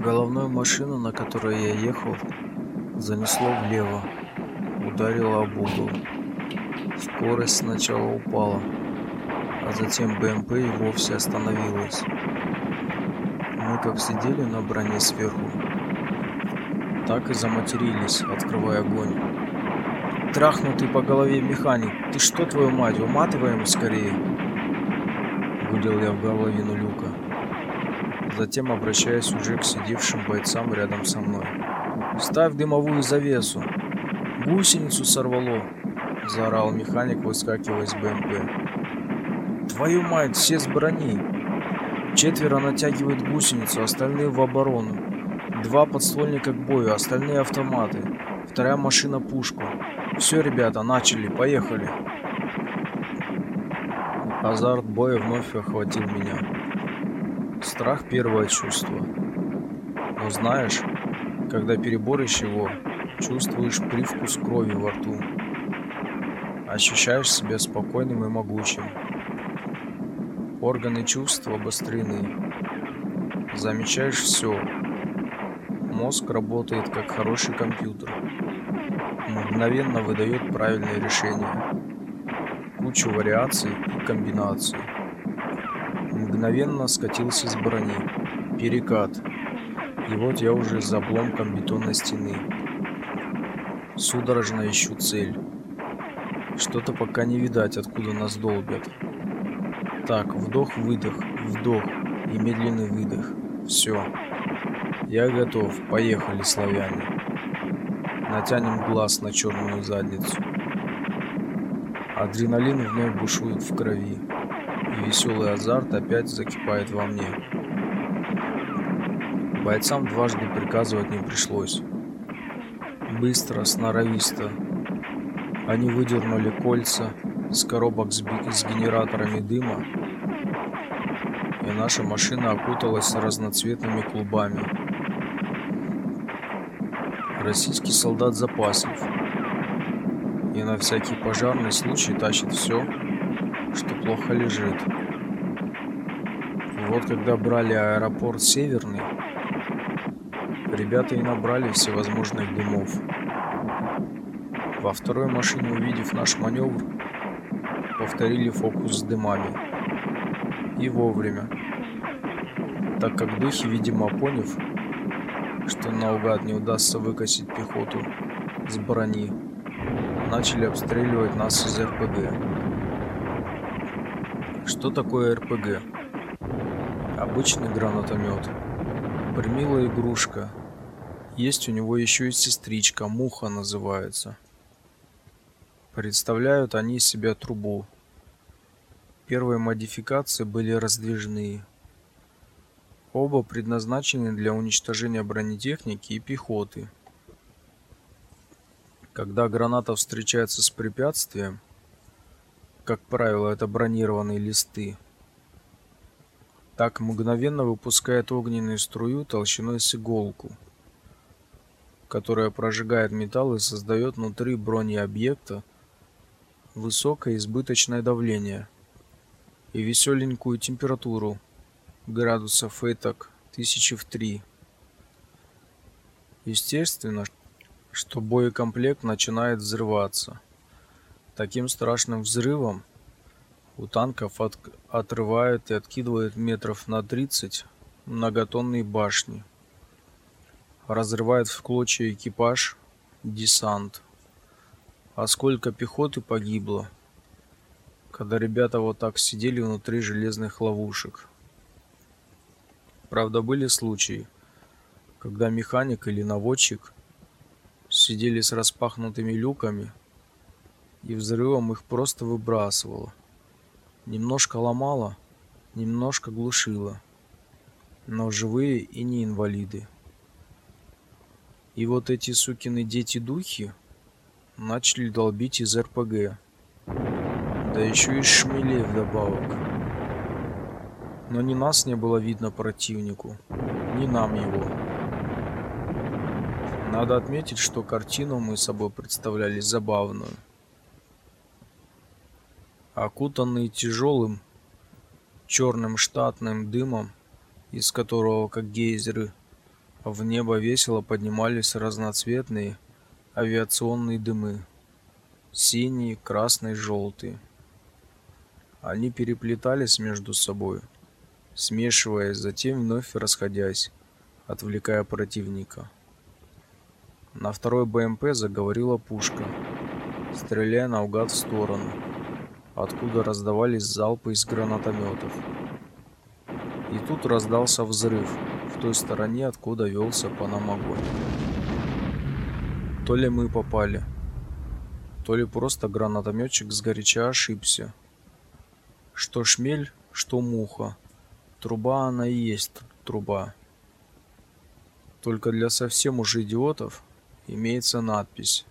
Головную машину, на которой я ехал, занесло влево, ударило об угол. Скорость сначала упала, а затем БМП и вовсе остановилась. Мы как сидели на броне сверху, так и заматерились, открывая огонь. Трахнутый по голове механик, ты что, твою мать, уматываем скорее? Гудел я в головину люка. Затем обращаясь уже к сидевшим бойцам рядом со мной. «Ставь дымовую завесу!» «Гусеницу сорвало!» – заорал механик, выскакивая из БМП. «Твою мать, все с брони!» Четверо натягивают гусеницу, остальные в оборону. Два подствольника к бою, остальные автоматы. Вторая машина пушку. Все, ребята, начали, поехали. Азарт боя вновь охватил меня. Страх – первое чувство. Но знаешь, когда переборешь его, чувствуешь привкус крови во рту. Ощущаешь себя спокойным и могучим. Органы чувств обострены. Замечаешь все. Мозг работает как хороший компьютер. Мгновенно выдает правильное решение. Кучу вариаций и комбинаций мгновенно скатился с брони. Перекат. И вот я уже за обломком бетонной стены. Судорожно ищу цель. Что-то пока не видать, откуда нас долбят. Так, вдох-выдох, вдох и медленный выдох. Все. Я готов. Поехали, славяне. Натянем глаз на черную задницу. Адреналин вновь бушует в крови веселый азарт опять закипает во мне. Бойцам дважды приказывать не пришлось. Быстро, сноровисто. Они выдернули кольца с коробок с, с генераторами дыма, и наша машина окуталась разноцветными клубами. Российский солдат запаслив и на всякий пожарный случай тащит все, что плохо лежит. Вот когда брали аэропорт Северный, ребята и набрали всевозможных дымов. Во второй машине, увидев наш маневр, повторили фокус с дымами. И вовремя. Так как духи, видимо, поняв, что наугад не удастся выкосить пехоту с брони, начали обстреливать нас из РПГ. Что такое РПГ? Обычный гранатомет. Примилая игрушка. Есть у него еще и сестричка, муха называется. Представляют они из себя трубу. Первые модификации были раздвижные. Оба предназначены для уничтожения бронетехники и пехоты. Когда граната встречается с препятствием, как правило, это бронированные листы. Так мгновенно выпускает огненную струю толщиной с иголку, которая прожигает металл и создает внутри бронеобъекта высокое избыточное давление и веселенькую температуру градусов этак тысячи в три. Естественно, что боекомплект начинает взрываться. Таким страшным взрывом у танков от, отрывают и откидывают метров на 30 многотонные башни. Разрывает в клочья экипаж, десант. А сколько пехоты погибло, когда ребята вот так сидели внутри железных ловушек. Правда, были случаи, когда механик или наводчик сидели с распахнутыми люками и взрывом их просто выбрасывало. Немножко ломало, немножко глушило. Но живые и не инвалиды. И вот эти сукины дети-духи начали долбить из РПГ. Да еще и шмелей вдобавок. Но ни нас не было видно противнику, ни нам его. Надо отметить, что картину мы собой представляли забавную окутанный тяжелым черным штатным дымом, из которого, как гейзеры, В небо весело поднимались разноцветные авиационные дымы. Синие, красные, желтые. Они переплетались между собой, смешиваясь, затем вновь расходясь, отвлекая противника. На второй БМП заговорила пушка, стреляя наугад в сторону, откуда раздавались залпы из гранатометов. И тут раздался взрыв в той стороне, откуда велся по нам огонь. То ли мы попали, то ли просто гранатометчик сгоряча ошибся. Что шмель, что муха. Труба она и есть труба. Только для совсем уже идиотов имеется надпись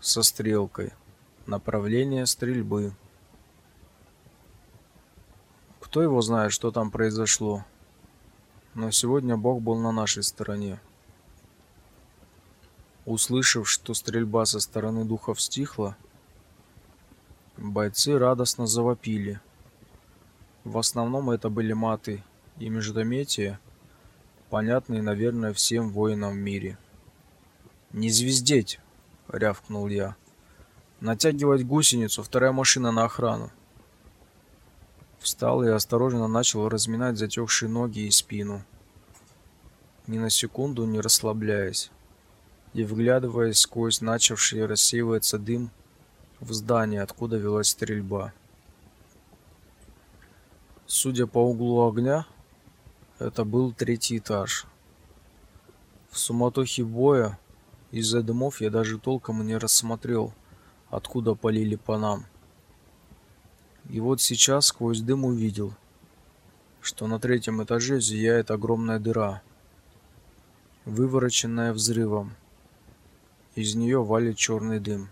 со стрелкой «Направление стрельбы». Кто его знает, что там произошло. Но сегодня Бог был на нашей стороне. Услышав, что стрельба со стороны духов стихла, бойцы радостно завопили. В основном это были маты и междометия, понятные, наверное, всем воинам в мире. «Не звездеть!» — рявкнул я. «Натягивать гусеницу, вторая машина на охрану!» Встал и осторожно начал разминать затекшие ноги и спину, ни на секунду не расслабляясь и вглядываясь сквозь начавший рассеиваться дым в здание, откуда велась стрельба. Судя по углу огня, это был третий этаж. В суматохе боя из-за дымов я даже толком не рассмотрел, откуда полили по нам. И вот сейчас сквозь дым увидел, что на третьем этаже зияет огромная дыра, вывороченная взрывом. Из нее валит черный дым.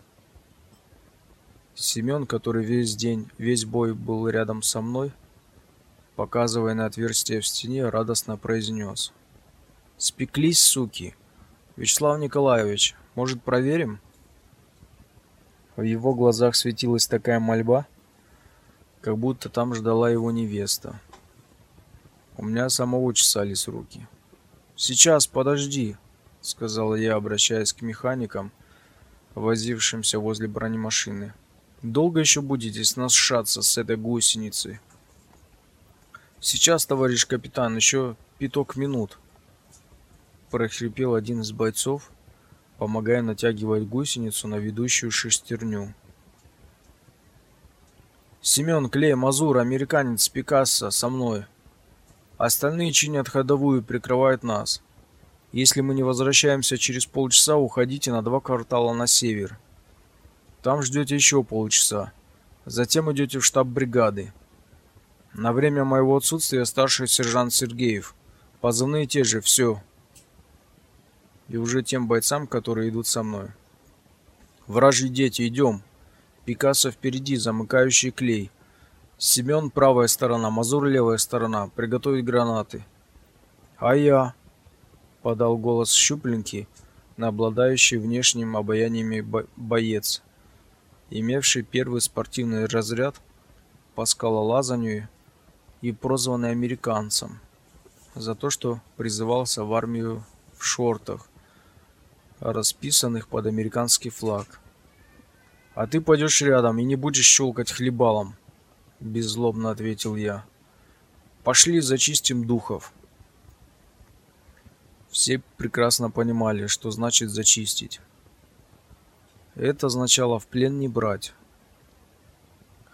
Семен, который весь день, весь бой был рядом со мной, показывая на отверстие в стене, радостно произнес. «Спеклись, суки! Вячеслав Николаевич, может, проверим?» В его глазах светилась такая мольба, как будто там ждала его невеста. У меня самого чесались руки. «Сейчас, подожди!» — сказала я, обращаясь к механикам, возившимся возле бронемашины. «Долго еще будете сношаться с этой гусеницей?» «Сейчас, товарищ капитан, еще пяток минут!» прохрипел один из бойцов, помогая натягивать гусеницу на ведущую шестерню. Семен, Клей, Мазур, американец, Пикассо со мной. Остальные чинят ходовую и прикрывают нас. Если мы не возвращаемся через полчаса, уходите на два квартала на север. Там ждете еще полчаса. Затем идете в штаб бригады. На время моего отсутствия старший сержант Сергеев. Позывные те же, все. И уже тем бойцам, которые идут со мной. Вражьи дети, идем. Пикассо впереди, замыкающий клей. Семен правая сторона, Мазур левая сторона. Приготовить гранаты. А я, подал голос щупленький, обладающий внешним обаянием бо боец, имевший первый спортивный разряд по скалолазанию и прозванный американцем за то, что призывался в армию в шортах, расписанных под американский флаг. А ты пойдешь рядом и не будешь щелкать хлебалом, беззлобно ответил я. Пошли зачистим духов. Все прекрасно понимали, что значит зачистить. Это означало в плен не брать.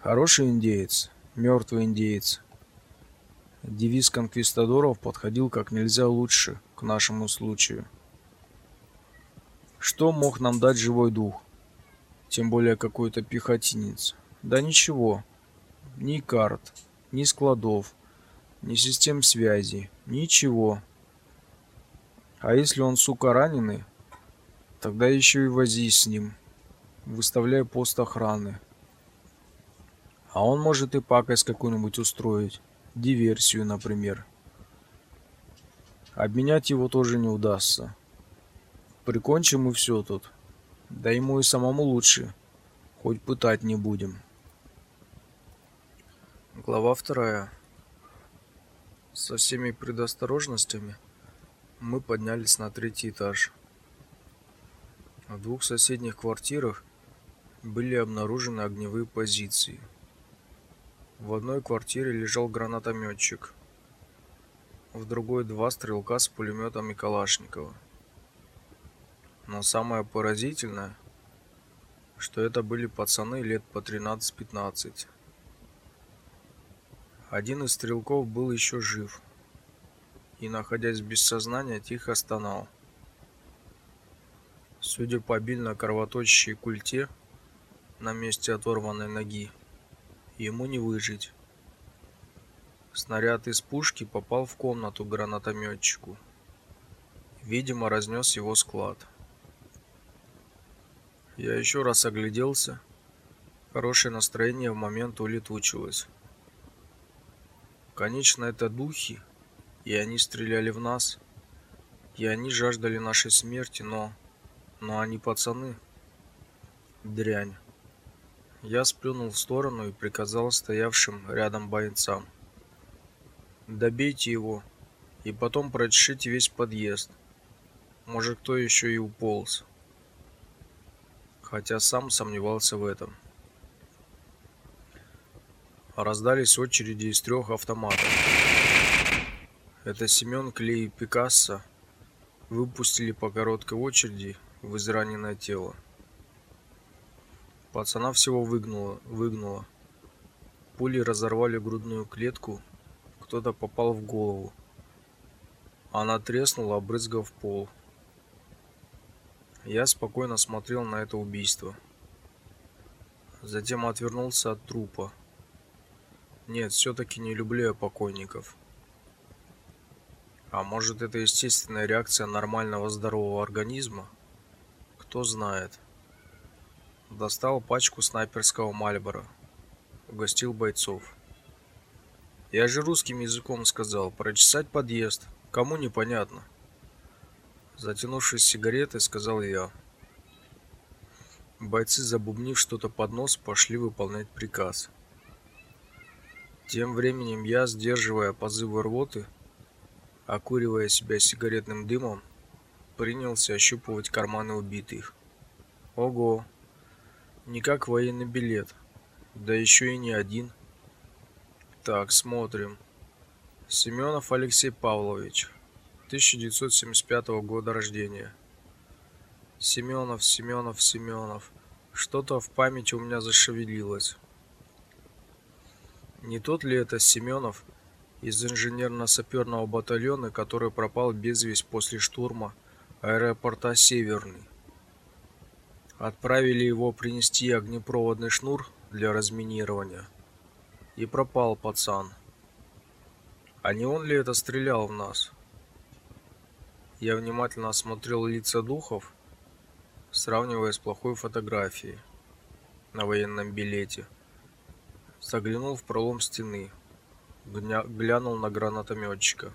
Хороший индеец, мертвый индеец. Девиз конквистадоров подходил как нельзя лучше к нашему случаю. Что мог нам дать живой дух? Тем более какой-то пехотинец. Да ничего. Ни карт, ни складов, ни систем связи, ничего. А если он, сука, раненый, тогда еще и возись с ним, выставляя пост охраны. А он может и пакость какую-нибудь устроить, диверсию, например. Обменять его тоже не удастся. Прикончим и все тут. Да ему и самому лучше. Хоть пытать не будем. Глава вторая. Со всеми предосторожностями Мы поднялись на третий этаж. В двух соседних квартирах были обнаружены огневые позиции. В одной квартире лежал гранатометчик, в другой два стрелка с пулеметами Калашникова. Но самое поразительное, что это были пацаны лет по 13-15. Один из стрелков был еще жив и, находясь без сознания, тихо стонал. Судя по обильно кровоточащей культе на месте оторванной ноги, ему не выжить. Снаряд из пушки попал в комнату гранатометчику. Видимо, разнес его склад. Я еще раз огляделся. Хорошее настроение в момент улетучилось. Конечно, это духи, и они стреляли в нас, и они жаждали нашей смерти, но... Но они пацаны. Дрянь. Я сплюнул в сторону и приказал стоявшим рядом бойцам. Добейте его и потом прочешите весь подъезд. Может, кто еще и уполз. Хотя сам сомневался в этом. Раздались очереди из трех автоматов. Это Семен Клей и Пикассо выпустили по короткой очереди в израненное тело. Пацана всего выгнуло, выгнуло. Пули разорвали грудную клетку, кто-то попал в голову. Она треснула, обрызгав пол. Я спокойно смотрел на это убийство. Затем отвернулся от трупа. Нет, все таки не люблю я покойников. А может, это естественная реакция нормального здорового организма? Кто знает. Достал пачку снайперского Мальбора. Угостил бойцов. Я же русским языком сказал, прочесать подъезд. Кому непонятно. Затянувшись сигаретой, сказал я. Бойцы, забубнив что-то под нос, пошли выполнять приказ. Тем временем я, сдерживая позывы рвоты, окуривая себя сигаретным дымом, принялся ощупывать карманы убитых. Ого! Не как военный билет, да еще и не один. Так, смотрим. Семенов Алексей Павлович, 1975 года рождения. Семенов, Семенов, Семенов. Что-то в памяти у меня зашевелилось. Не тот ли это Семенов из инженерно-саперного батальона, который пропал без весть после штурма аэропорта Северный? Отправили его принести огнепроводный шнур для разминирования. И пропал пацан. А не он ли это стрелял в нас? Я внимательно осмотрел лица духов, сравнивая с плохой фотографией на военном билете заглянул в пролом стены, глянул на гранатометчика.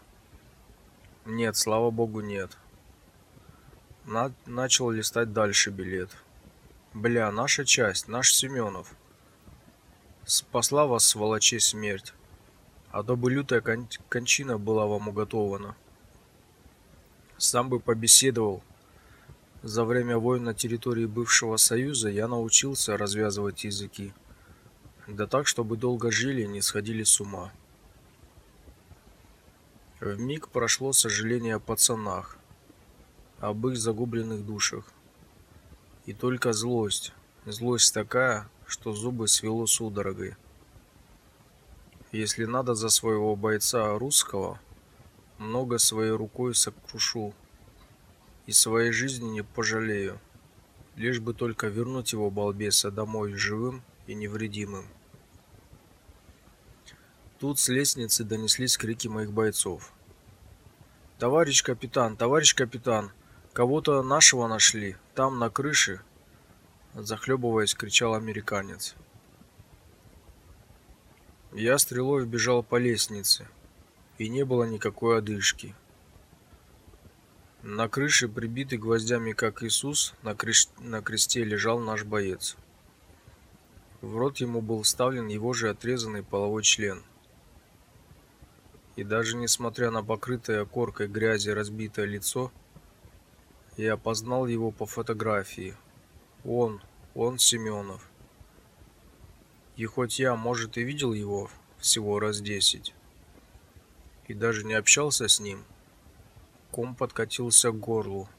Нет, слава богу, нет. На начал листать дальше билет. Бля, наша часть, наш Семенов. Спасла вас, сволочей, смерть. А то бы лютая кон кончина была вам уготована. Сам бы побеседовал. За время войн на территории бывшего Союза я научился развязывать языки. Да так, чтобы долго жили и не сходили с ума. В миг прошло сожаление о пацанах, об их загубленных душах. И только злость, злость такая, что зубы свело судорогой. Если надо за своего бойца русского, много своей рукой сокрушу и своей жизни не пожалею, лишь бы только вернуть его балбеса домой живым и невредимым. Тут с лестницы донеслись крики моих бойцов. Товарищ капитан, товарищ капитан, кого-то нашего нашли, там на крыше, захлебываясь, кричал американец. Я стрелой бежал по лестнице, и не было никакой одышки. На крыше, прибитый гвоздями, как Иисус, на, креш... на кресте лежал наш боец. В рот ему был вставлен его же отрезанный половой член. И даже несмотря на покрытое коркой грязи разбитое лицо, я опознал его по фотографии. Он, он Семенов. И хоть я, может, и видел его всего раз десять, и даже не общался с ним, ком подкатился к горлу.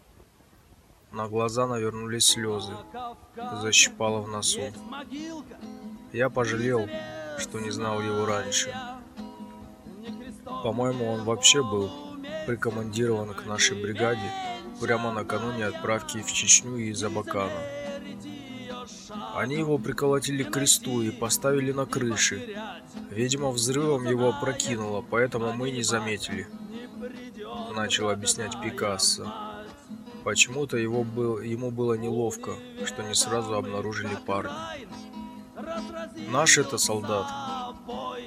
На глаза навернулись слезы, защипало в носу. Я пожалел, что не знал его раньше. По-моему, он вообще был прикомандирован к нашей бригаде прямо накануне отправки в Чечню из Абакана. Они его приколотили к кресту и поставили на крыше. Видимо, взрывом его опрокинуло, поэтому мы не заметили. Начал объяснять Пикассо. Почему-то его был, ему было неловко, что не сразу обнаружили парня. Наш это солдат.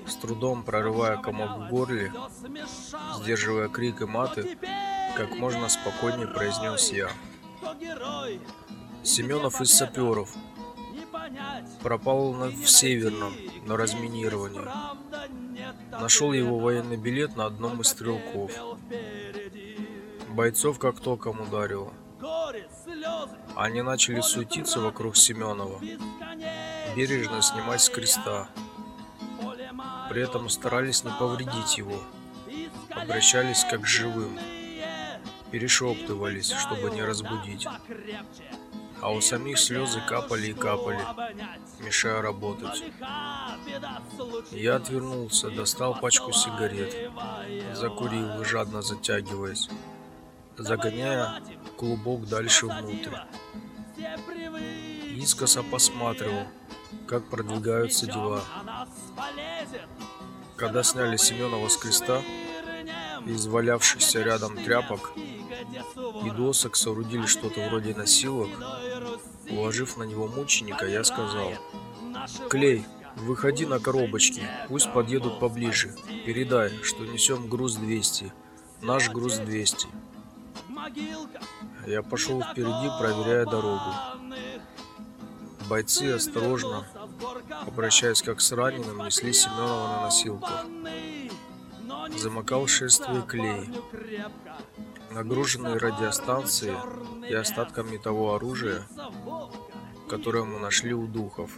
С трудом прорывая комок в горле, сдерживая крик и маты, как можно спокойнее произнес я. Семенов из саперов. Пропал на, в Северном, на разминировании. Нашел его военный билет на одном из стрелков. Бойцов как током ударило. Они начали суетиться вокруг Семенова, бережно снимать с креста. При этом старались не повредить его, обращались как к живым, перешептывались, чтобы не разбудить а у самих слезы капали и капали, мешая работать. Я отвернулся, достал пачку сигарет, закурил, жадно затягиваясь, загоняя клубок дальше внутрь. Искоса посматривал, как продвигаются дела. Когда сняли Семенова с креста, из валявшихся рядом тряпок и досок соорудили что-то вроде носилок, Уложив на него мученика, я сказал, «Клей, выходи на коробочки, пусть подъедут поближе. Передай, что несем груз 200, наш груз 200». Я пошел впереди, проверяя дорогу. Бойцы осторожно, обращаясь как с раненым, несли Семенова на носилках. Замыкал шествие клей. Нагруженные радиостанции и остатками того оружия, которое мы нашли у духов.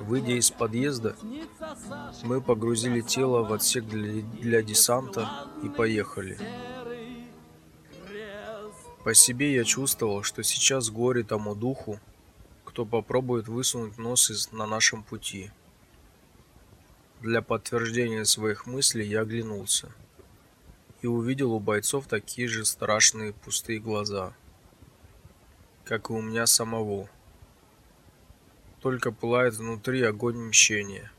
Выйдя из подъезда, мы погрузили тело в отсек для, для десанта и поехали. По себе я чувствовал, что сейчас горе тому духу, кто попробует высунуть нос из, на нашем пути. Для подтверждения своих мыслей я оглянулся и увидел у бойцов такие же страшные пустые глаза, как и у меня самого. Только пылает внутри огонь мщения,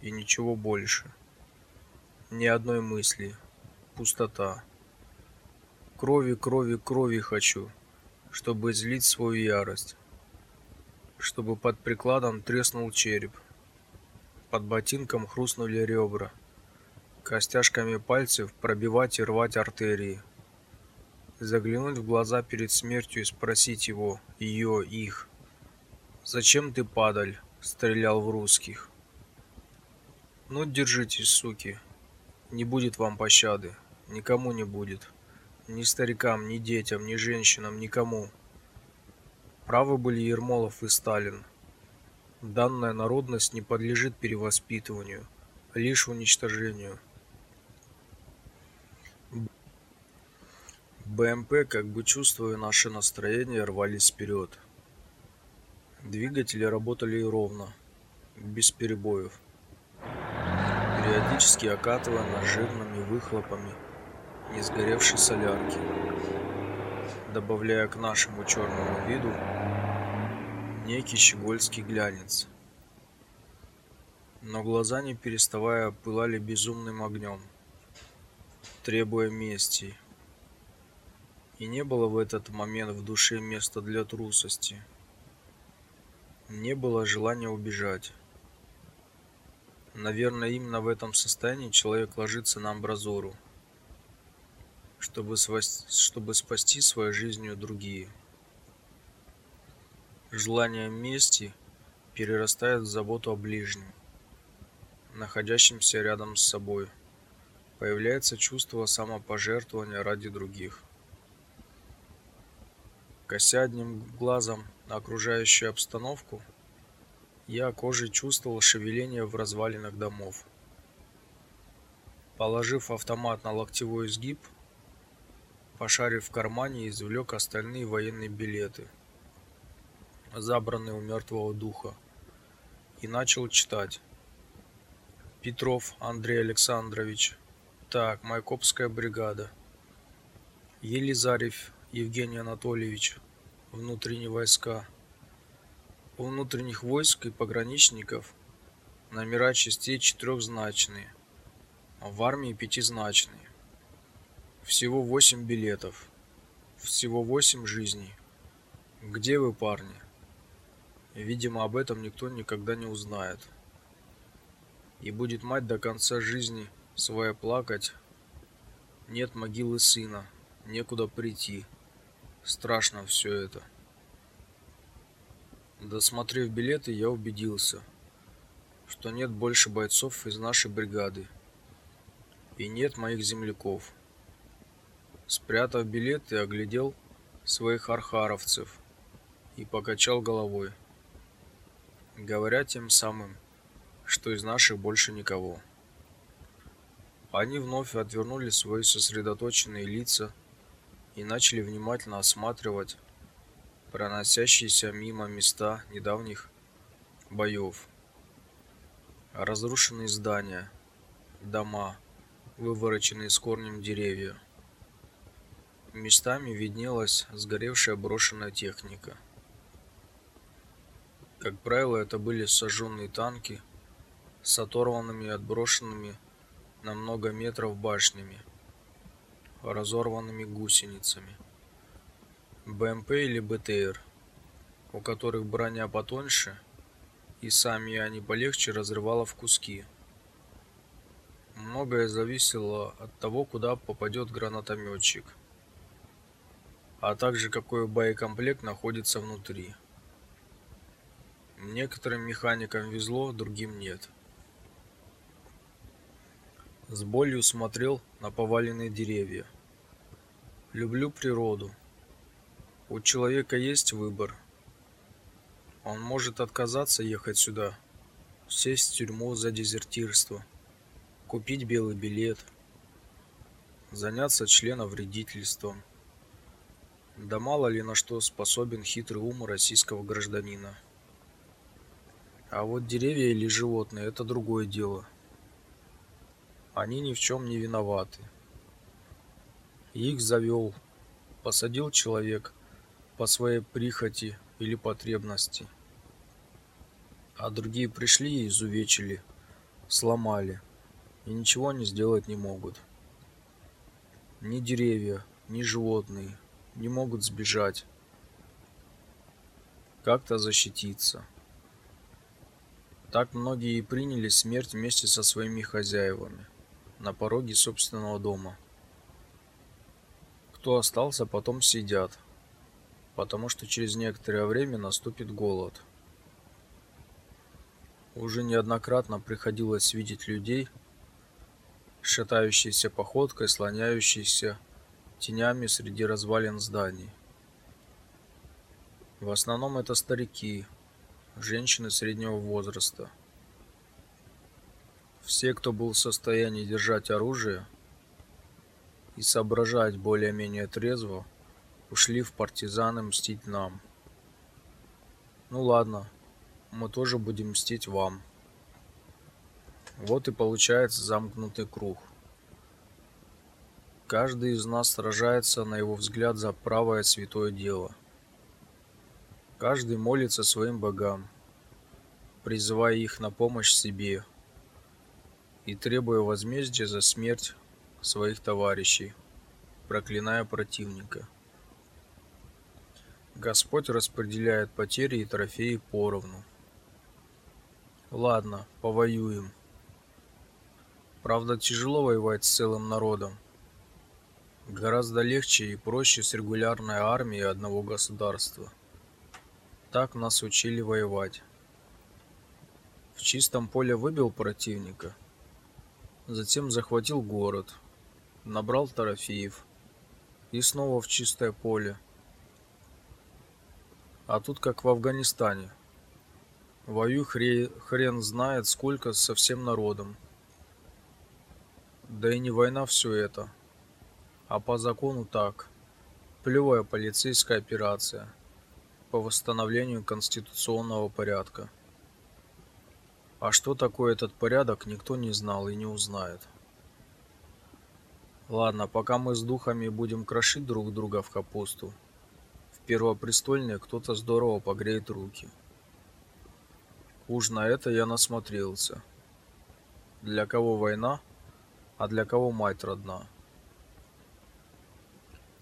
и ничего больше. Ни одной мысли, пустота. Крови, крови, крови хочу, чтобы излить свою ярость, чтобы под прикладом треснул череп, под ботинком хрустнули ребра костяшками пальцев пробивать и рвать артерии. Заглянуть в глаза перед смертью и спросить его, ее, их. «Зачем ты, падаль, стрелял в русских?» «Ну, держитесь, суки. Не будет вам пощады. Никому не будет. Ни старикам, ни детям, ни женщинам, никому». Правы были Ермолов и Сталин. Данная народность не подлежит перевоспитыванию, лишь уничтожению. БМП, как бы чувствуя наше настроение, рвались вперед. Двигатели работали ровно, без перебоев, периодически окатывая нас жирными выхлопами не сгоревшей солярки, добавляя к нашему черному виду некий щегольский глянец. Но глаза, не переставая, пылали безумным огнем, требуя мести – и не было в этот момент в душе места для трусости. Не было желания убежать. Наверное, именно в этом состоянии человек ложится на амбразуру, чтобы, чтобы спасти своей жизнью другие. Желание мести перерастает в заботу о ближнем. находящимся рядом с собой, появляется чувство самопожертвования ради других. Кося одним глазом на окружающую обстановку, я кожей чувствовал шевеление в развалинах домов. Положив автомат на локтевой изгиб, пошарив в кармане, извлек остальные военные билеты, забранные у мертвого духа, и начал читать. Петров Андрей Александрович. Так, Майкопская бригада. Елизарев Евгений Анатольевич. Внутренние войска. У внутренних войск и пограничников номера частей четырехзначные, а в армии пятизначные. Всего восемь билетов. Всего восемь жизней. Где вы, парни? Видимо, об этом никто никогда не узнает. И будет мать до конца жизни своя плакать. Нет могилы сына, некуда прийти. Страшно все это. Досмотрев билеты, я убедился, что нет больше бойцов из нашей бригады. И нет моих земляков. Спрятав билеты, оглядел своих архаровцев и покачал головой говоря тем самым, что из наших больше никого. Они вновь отвернули свои сосредоточенные лица и начали внимательно осматривать проносящиеся мимо места недавних боев. Разрушенные здания, дома, вывороченные с корнем деревья. Местами виднелась сгоревшая брошенная техника. Как правило, это были сожженные танки с оторванными и отброшенными на много метров башнями, разорванными гусеницами. БМП или БТР, у которых броня потоньше и сами они полегче разрывала в куски. Многое зависело от того, куда попадет гранатометчик, а также какой боекомплект находится внутри. Некоторым механикам везло, другим нет. С болью смотрел на поваленные деревья. Люблю природу. У человека есть выбор. Он может отказаться ехать сюда, сесть в тюрьму за дезертирство, купить белый билет, заняться членовредительством. Да мало ли на что способен хитрый ум российского гражданина. А вот деревья или животные это другое дело. Они ни в чем не виноваты. Их завел, посадил человек по своей прихоти или потребности. А другие пришли и изувечили, сломали, и ничего они сделать не могут. Ни деревья, ни животные не могут сбежать, как-то защититься. Так многие и приняли смерть вместе со своими хозяевами на пороге собственного дома. Кто остался, потом сидят, потому что через некоторое время наступит голод. Уже неоднократно приходилось видеть людей, шатающиеся походкой, слоняющиеся тенями среди развалин зданий. В основном это старики, женщины среднего возраста. Все, кто был в состоянии держать оружие и соображать более-менее трезво, ушли в партизаны мстить нам. Ну ладно, мы тоже будем мстить вам. Вот и получается замкнутый круг. Каждый из нас сражается, на его взгляд, за правое святое дело – Каждый молится своим богам, призывая их на помощь себе и требуя возмездия за смерть своих товарищей, проклиная противника. Господь распределяет потери и трофеи поровну. Ладно, повоюем. Правда, тяжело воевать с целым народом. Гораздо легче и проще с регулярной армией одного государства. Так нас учили воевать. В чистом поле выбил противника, затем захватил город, набрал трофеев и снова в чистое поле. А тут как в Афганистане. Вою хре... хрен знает сколько со всем народом. Да и не война все это, а по закону так. Плевая полицейская операция по восстановлению конституционного порядка. А что такое этот порядок, никто не знал и не узнает. Ладно, пока мы с духами будем крошить друг друга в капусту, в Первопрестольной кто-то здорово погреет руки. Уж на это я насмотрелся. Для кого война, а для кого мать родна.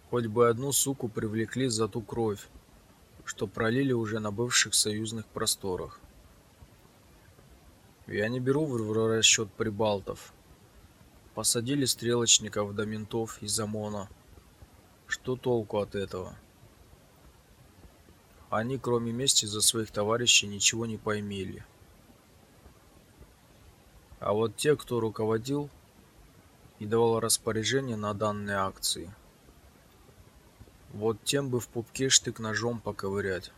Хоть бы одну суку привлекли за ту кровь, что пролили уже на бывших союзных просторах. Я не беру в расчет прибалтов. Посадили стрелочников до ментов из ОМОНа. Что толку от этого? Они, кроме мести за своих товарищей, ничего не поймели. А вот те, кто руководил и давал распоряжение на данные акции, вот тем бы в пупке штык ножом поковырять,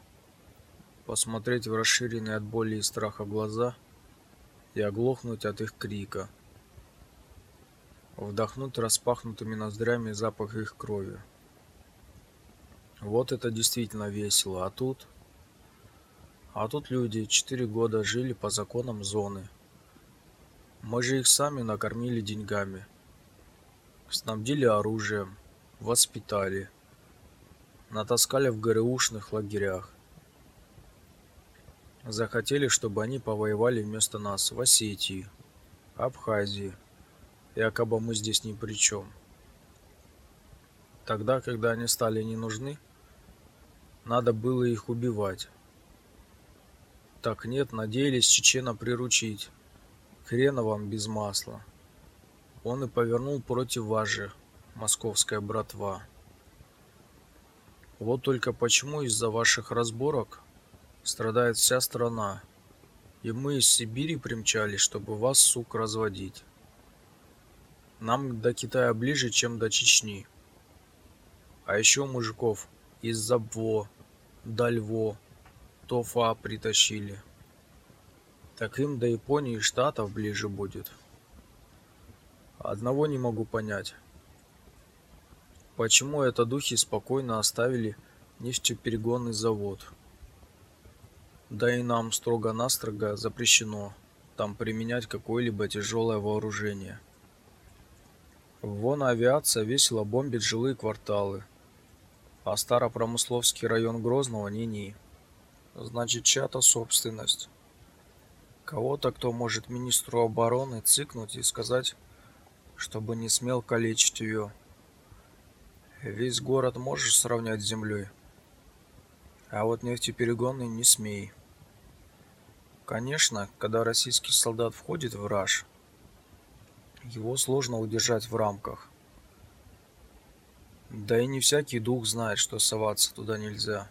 посмотреть в расширенные от боли и страха глаза и оглохнуть от их крика, вдохнуть распахнутыми ноздрями запах их крови. Вот это действительно весело. А тут... А тут люди четыре года жили по законам зоны. Мы же их сами накормили деньгами. Снабдили оружием. Воспитали. Натаскали в ГРУшных лагерях. Захотели, чтобы они повоевали вместо нас в Осетии, Абхазии. Якобы мы здесь ни при чем. Тогда, когда они стали не нужны, надо было их убивать. Так нет, надеялись Чечена приручить. Хрена вам без масла. Он и повернул против вас же, московская братва. Вот только почему из-за ваших разборок страдает вся страна. И мы из Сибири примчались, чтобы вас, сук, разводить. Нам до Китая ближе, чем до Чечни. А еще мужиков из Забво, Дальво, Тофа притащили. Так им до Японии и Штатов ближе будет. Одного не могу понять. Почему это духи спокойно оставили нефтеперегонный завод? Да и нам строго-настрого запрещено там применять какое-либо тяжелое вооружение. Вон авиация весело бомбит жилые кварталы, а Старопромысловский район Грозного не-не. Значит, чья-то собственность. Кого-то, кто может министру обороны цыкнуть и сказать, чтобы не смел калечить ее. Весь город можешь сравнять с землей, а вот нефтеперегонный не смей. Конечно, когда российский солдат входит в раж, его сложно удержать в рамках. Да и не всякий дух знает, что соваться туда нельзя.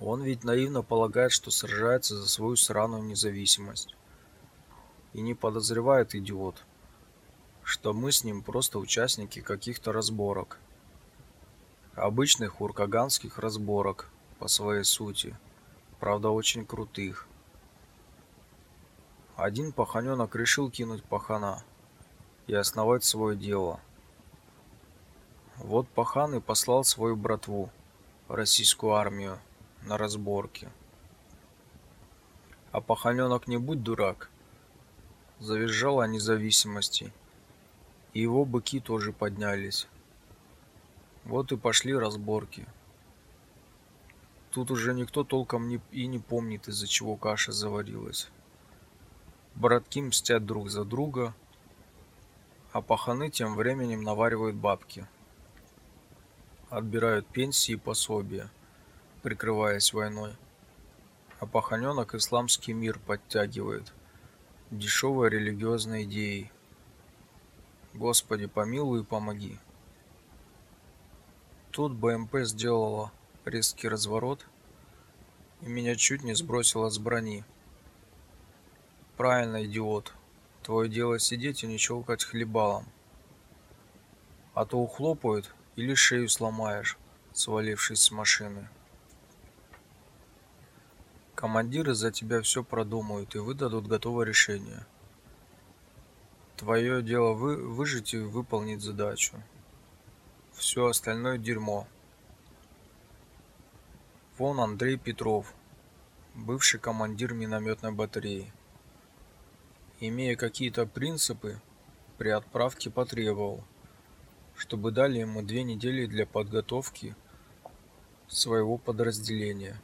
Он ведь наивно полагает, что сражается за свою сраную независимость. И не подозревает идиот, что мы с ним просто участники каких-то разборок. Обычных уркаганских разборок по своей сути, правда очень крутых. Один паханёнок решил кинуть пахана и основать свое дело – вот пахан и послал свою братву, российскую армию, на разборки. А паханёнок не будь дурак, завизжал о независимости, и его быки тоже поднялись. Вот и пошли разборки. Тут уже никто толком не, и не помнит, из-за чего каша заварилась. Братки мстят друг за друга, а паханы тем временем наваривают бабки отбирают пенсии и пособия, прикрываясь войной. А паханёнок исламский мир подтягивает дешевой религиозной идеей. Господи, помилуй и помоги. Тут БМП сделала резкий разворот и меня чуть не сбросило с брони. правильно идиот. Твое дело сидеть и не щёлкать хлебалом. А то ухлопают или шею сломаешь свалившись с машины. Командиры за тебя всё продумают и выдадут готовое решение. Твое дело вы выжить и выполнить задачу всё остальное дерьмо. Вон андрей петров бывший командир миномётной батареи. Имея какие-то принципы при отправке потребовал чтобы дали ему две недели для подготовки своего подразделения.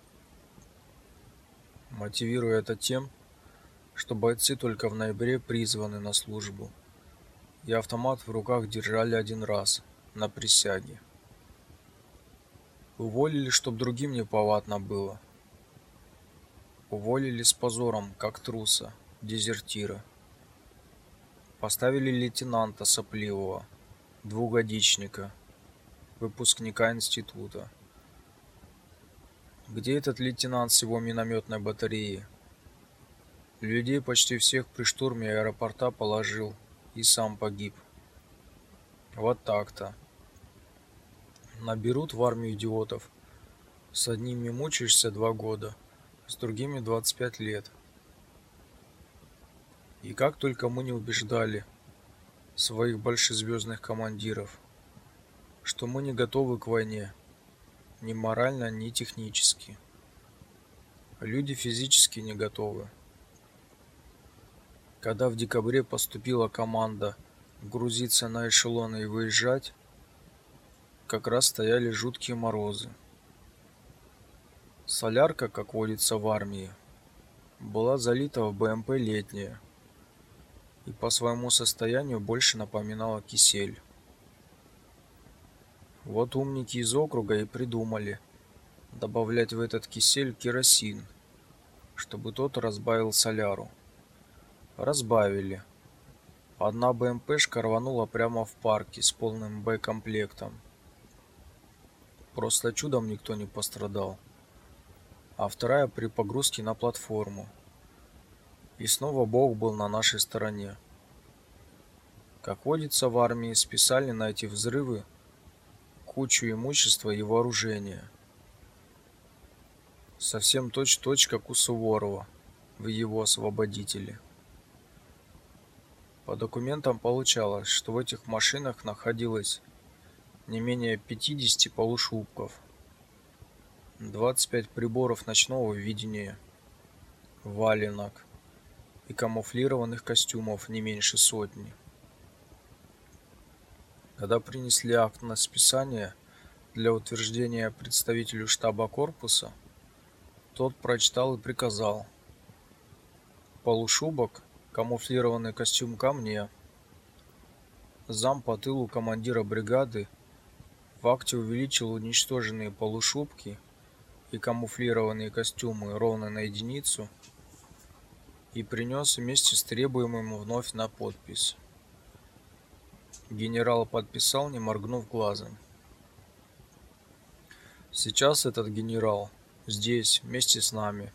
Мотивируя это тем что бойцы только в ноябре призваны на службу и автомат в руках держали один раз на присяге. Уволили, чтоб другим не повадно было. Уволили с позором, как труса, дезертира. Поставили лейтенанта сопливого, двухгодичника, выпускника института. Где этот лейтенант с его минометной батареей? Людей почти всех при штурме аэропорта положил и сам погиб. Вот так-то. Наберут в армию идиотов. С одними мучаешься два года, с другими 25 лет. И как только мы не убеждали своих большезвездных командиров, что мы не готовы к войне, ни морально, ни технически. Люди физически не готовы. Когда в декабре поступила команда грузиться на эшелоны и выезжать, как раз стояли жуткие морозы. Солярка, как водится в армии, была залита в БМП летняя и по своему состоянию больше напоминала кисель. Вот умники из округа и придумали добавлять в этот кисель керосин, чтобы тот разбавил соляру разбавили. Одна БМПшка рванула прямо в парке с полным боекомплектом. Просто чудом никто не пострадал. А вторая при погрузке на платформу. И снова Бог был на нашей стороне. Как водится в армии, списали на эти взрывы кучу имущества и вооружения. Совсем точь-точь, как у Суворова в его освободителе. По документам получалось, что в этих машинах находилось не менее 50 полушубков, 25 приборов ночного видения, валенок и камуфлированных костюмов не меньше сотни. Когда принесли акт на списание для утверждения представителю штаба корпуса, тот прочитал и приказал полушубок камуфлированный костюм ко мне. Зам по тылу командира бригады в акте увеличил уничтоженные полушубки и камуфлированные костюмы ровно на единицу и принес вместе с требуемым вновь на подпись. Генерал подписал, не моргнув глазом. Сейчас этот генерал здесь, вместе с нами.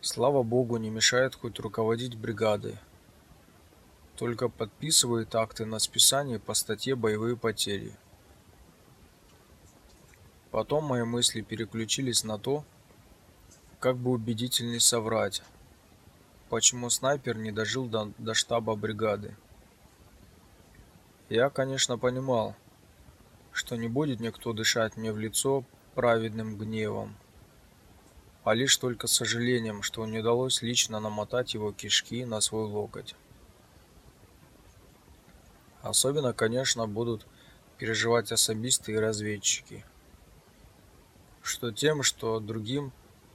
Слава богу, не мешает хоть руководить бригадой. Только подписывает акты на списание по статье «Боевые потери». Потом мои мысли переключились на то, как бы убедительней соврать, почему снайпер не дожил до, до штаба бригады. Я, конечно, понимал, что не будет никто дышать мне в лицо праведным гневом а лишь только сожалением, что не удалось лично намотать его кишки на свой локоть. Особенно, конечно, будут переживать особисты и разведчики. Что тем, что другим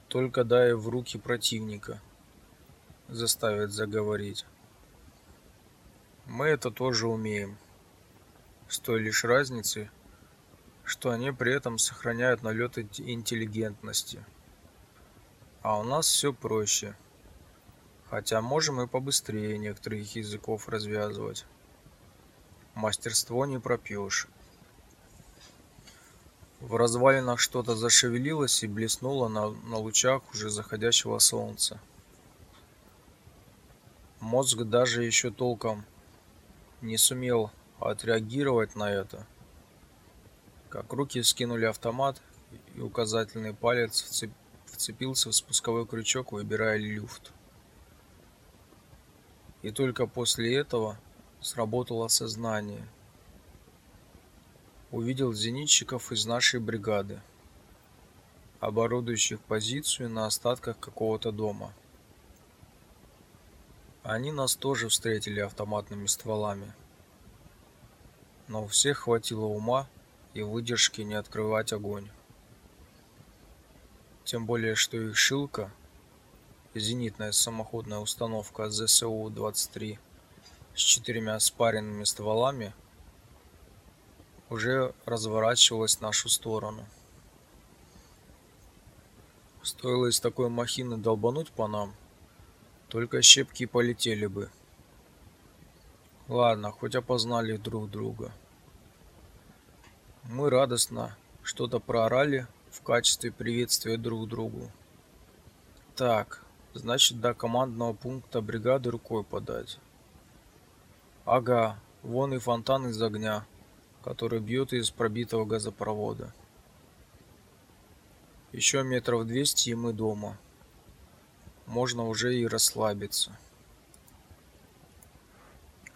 только дай в руки противника заставят заговорить. Мы это тоже умеем. С той лишь разницей, что они при этом сохраняют налет интеллигентности. А у нас все проще. Хотя можем и побыстрее некоторых языков развязывать. Мастерство не пропьешь. В развалинах что-то зашевелилось и блеснуло на, на лучах уже заходящего солнца. Мозг даже еще толком не сумел отреагировать на это, как руки скинули автомат, и указательный палец вцепился в спусковой крючок, выбирая люфт. И только после этого сработало сознание. Увидел зенитчиков из нашей бригады, оборудующих позицию на остатках какого-то дома. Они нас тоже встретили автоматными стволами. Но у всех хватило ума и выдержки не открывать огонь. Тем более, что их шилка, зенитная самоходная установка ЗСУ-23 с четырьмя спаренными стволами, уже разворачивалась в нашу сторону. Стоило из такой махины долбануть по нам, только щепки полетели бы. Ладно, хоть опознали друг друга. Мы радостно что-то проорали в качестве приветствия друг другу. Так, значит, до командного пункта бригады рукой подать. Ага, вон и фонтан из огня, который бьет из пробитого газопровода. Еще метров двести и мы дома можно уже и расслабиться.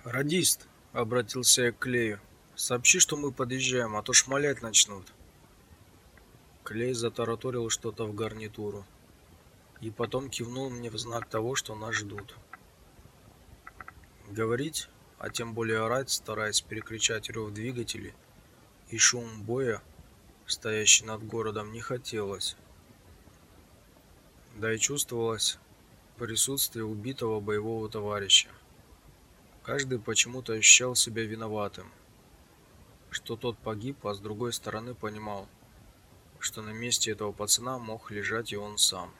«Радист!» — обратился я к Клею. «Сообщи, что мы подъезжаем, а то шмалять начнут». Клей затараторил что-то в гарнитуру и потом кивнул мне в знак того, что нас ждут. Говорить, а тем более орать, стараясь перекричать рев двигателей и шум боя, стоящий над городом, не хотелось да и чувствовалось присутствие убитого боевого товарища. Каждый почему-то ощущал себя виноватым, что тот погиб, а с другой стороны понимал, что на месте этого пацана мог лежать и он сам.